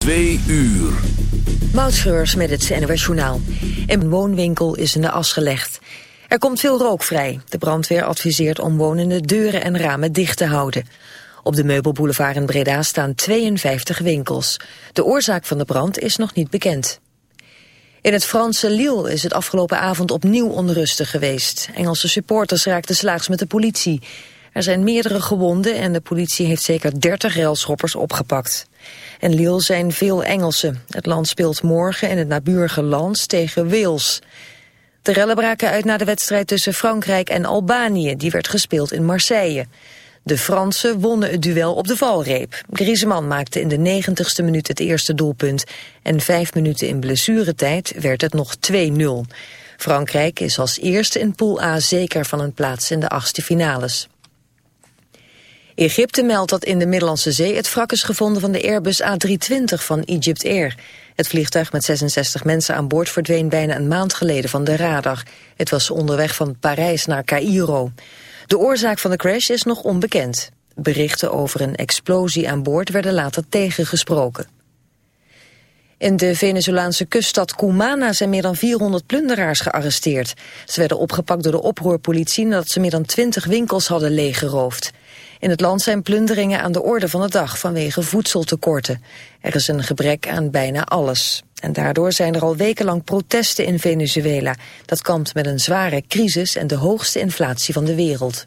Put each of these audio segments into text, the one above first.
Twee uur. Moutschreurs met het NOS Journaal. Een woonwinkel is in de as gelegd. Er komt veel rook vrij. De brandweer adviseert omwonenden deuren en ramen dicht te houden. Op de meubelboulevard in Breda staan 52 winkels. De oorzaak van de brand is nog niet bekend. In het Franse Lille is het afgelopen avond opnieuw onrustig geweest. Engelse supporters raakten slaags met de politie. Er zijn meerdere gewonden en de politie heeft zeker 30 railschoppers opgepakt. In Lille zijn veel Engelsen. Het land speelt morgen in het naburige Lans tegen Wales. De rellen braken uit na de wedstrijd tussen Frankrijk en Albanië. Die werd gespeeld in Marseille. De Fransen wonnen het duel op de valreep. Griezmann maakte in de negentigste minuut het eerste doelpunt. En vijf minuten in blessuretijd werd het nog 2-0. Frankrijk is als eerste in Pool A zeker van een plaats in de achtste finales. Egypte meldt dat in de Middellandse Zee het wrak is gevonden van de Airbus A320 van Egypt Air. Het vliegtuig met 66 mensen aan boord verdween bijna een maand geleden van de radar. Het was onderweg van Parijs naar Cairo. De oorzaak van de crash is nog onbekend. Berichten over een explosie aan boord werden later tegengesproken. In de Venezolaanse kuststad Cumana zijn meer dan 400 plunderaars gearresteerd. Ze werden opgepakt door de oproerpolitie nadat ze meer dan 20 winkels hadden leeggeroofd. In het land zijn plunderingen aan de orde van de dag vanwege voedseltekorten. Er is een gebrek aan bijna alles. En daardoor zijn er al wekenlang protesten in Venezuela. Dat kampt met een zware crisis en de hoogste inflatie van de wereld.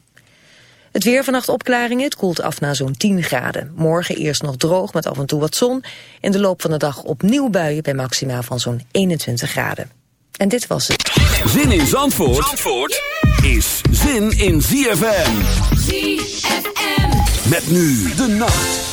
Het weer vannacht opklaringen, het koelt af naar zo'n 10 graden. Morgen eerst nog droog met af en toe wat zon. In de loop van de dag opnieuw buien bij maxima van zo'n 21 graden. En dit was het. Zin in Zandvoort, Zandvoort is zin in ZFM. ZFM. Met nu de nacht.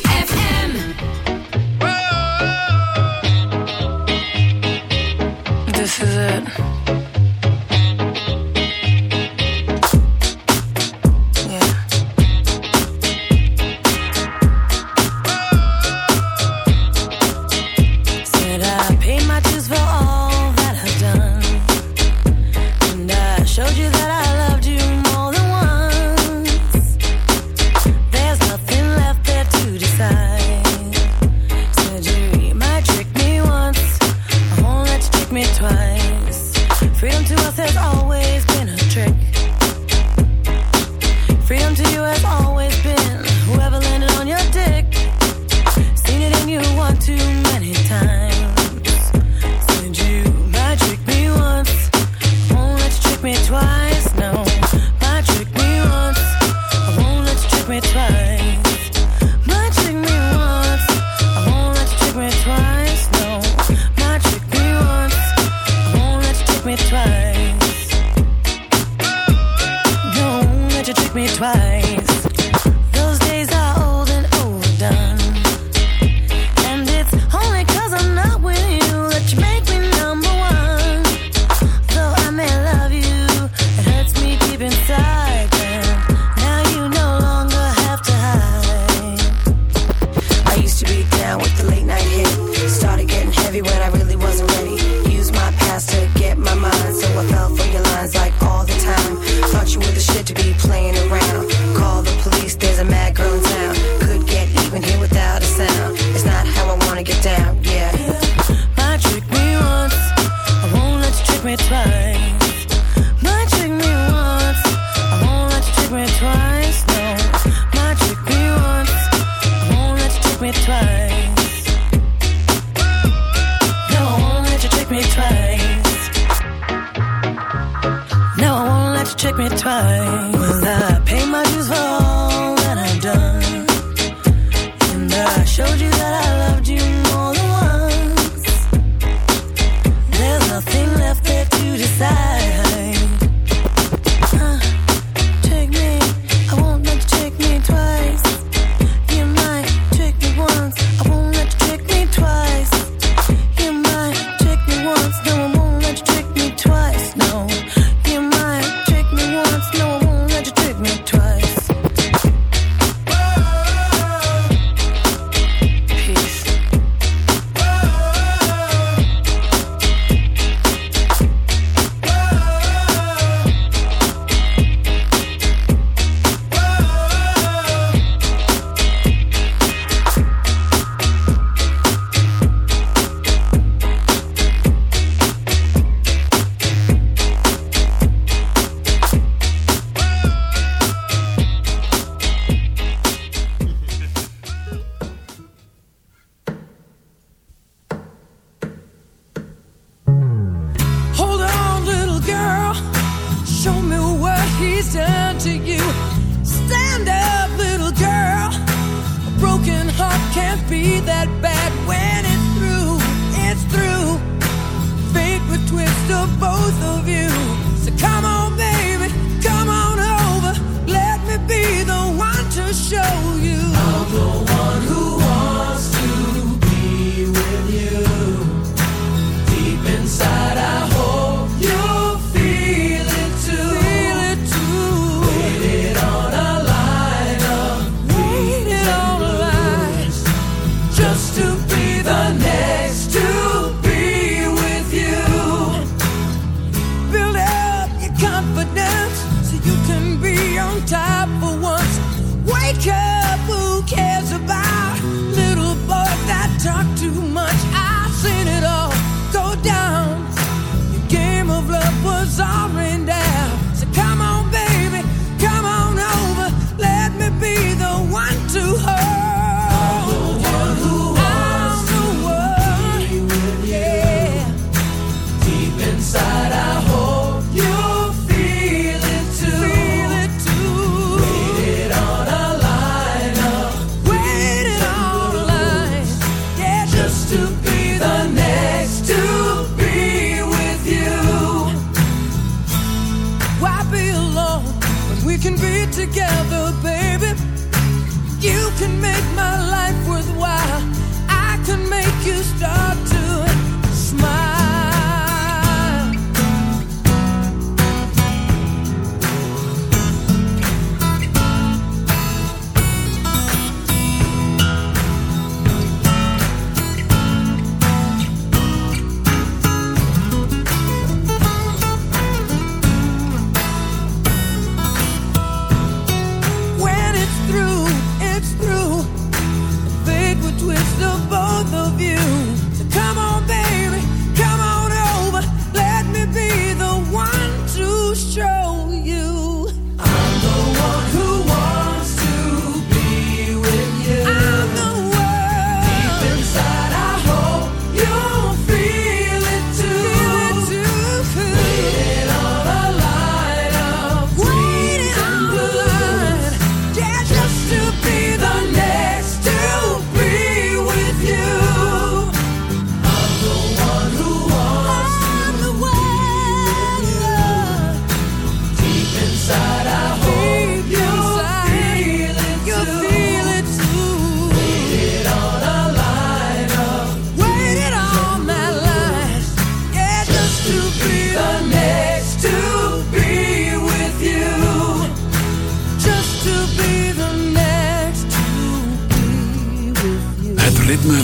true.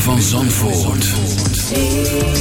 van Zandvoort.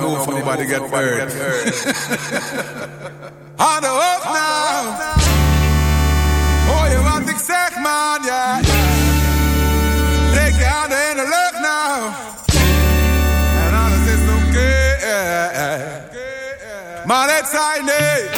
don't know if anybody get hurt. On the hook now. Oh, you want to sick, man, yeah. Take your hand in the look now. And all this is okay. Man, it's Chinese.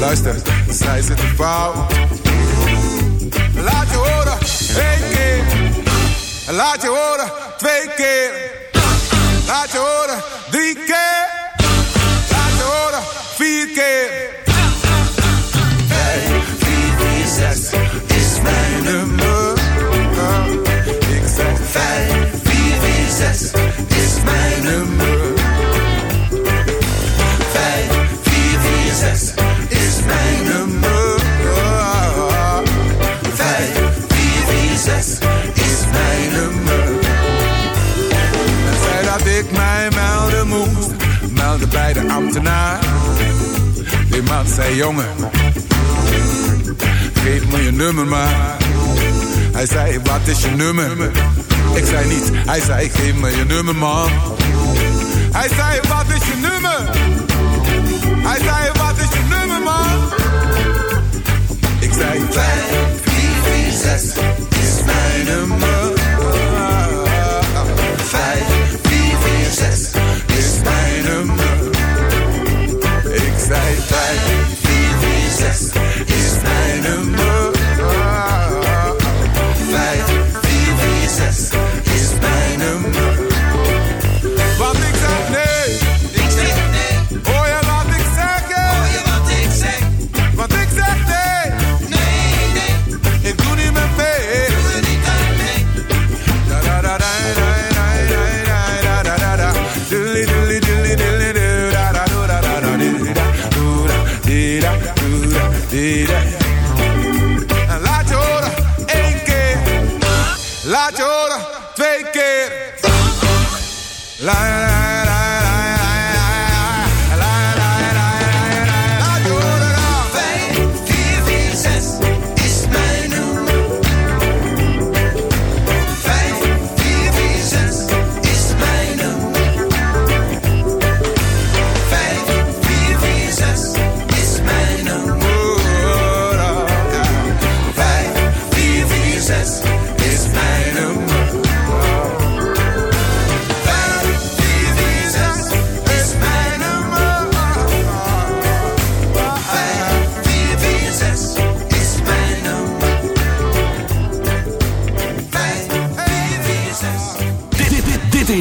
Luister, zij zitten fout. Laat je horen, één keer. Laat je horen, twee keer. Laat je horen, drie keer. Laat je horen, vier keer. Vijf, vier, vier, zes is mijn nummer. Ik zeg 5446 is mijn nummer. 5446 ambtenaar. Die man zei jongen, geef me je nummer maar. Hij zei wat is je nummer? Ik zei niet, hij zei geef me je nummer man. Hij zei wat is je nummer? Hij zei wat is je nummer man? Ik zei 5, 4, 4, 6 is mijn nummer. 2, 5, 4, 4, 6 is mijn nummer.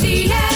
ZFM.